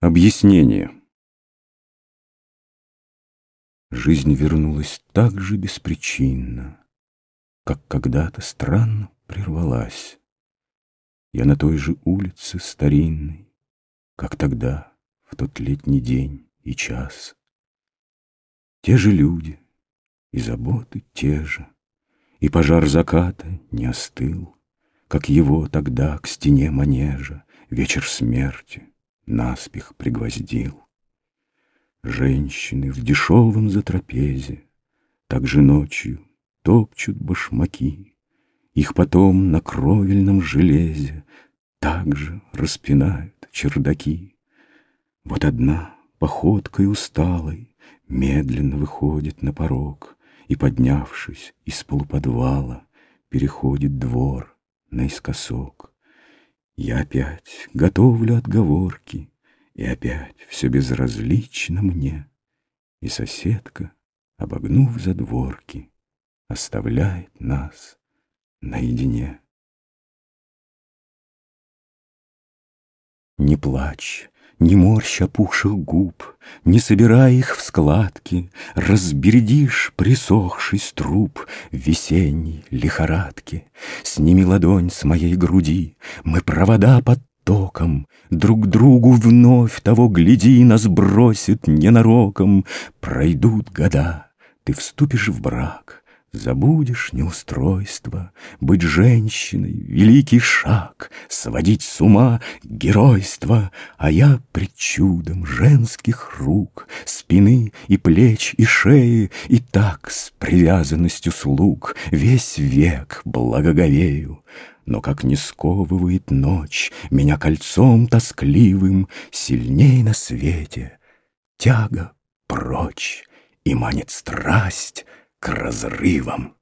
Объяснение. Жизнь вернулась так же беспричинно, Как когда-то странно прервалась. Я на той же улице старинной, Как тогда, в тот летний день и час. Те же люди, и заботы те же, И пожар заката не остыл, Как его тогда к стене манежа Вечер смерти наспех пригвоздил. Женщины в дешевом затрапезе Также ночью топчут башмаки, Их потом на кровельном железе Также распинают чердаки. Вот одна походкой усталой Медленно выходит на порог И, поднявшись из полуподвала, Переходит двор наискосок. Я опять готовлю отговорки, И опять все безразлично мне. И соседка, обогнув задворки, Оставляет нас наедине. Не плачь, не морщ опухших губ, Не собирай их в складки, Разбередишь присохший труп Весенней лихорадки. Сними ладонь с моей груди, Мы провода под током, Друг другу вновь того гляди Нас бросит ненароком. Пройдут года, ты вступишь в брак, Забудешь неустройство, быть женщиной — великий шаг, Сводить с ума геройство, А я пред чудом женских рук, Спины и плеч и шеи, И так с привязанностью слуг Весь век благоговею. Но как не сковывает ночь Меня кольцом тоскливым, Сильней на свете тяга прочь, И манит страсть — к разрывам.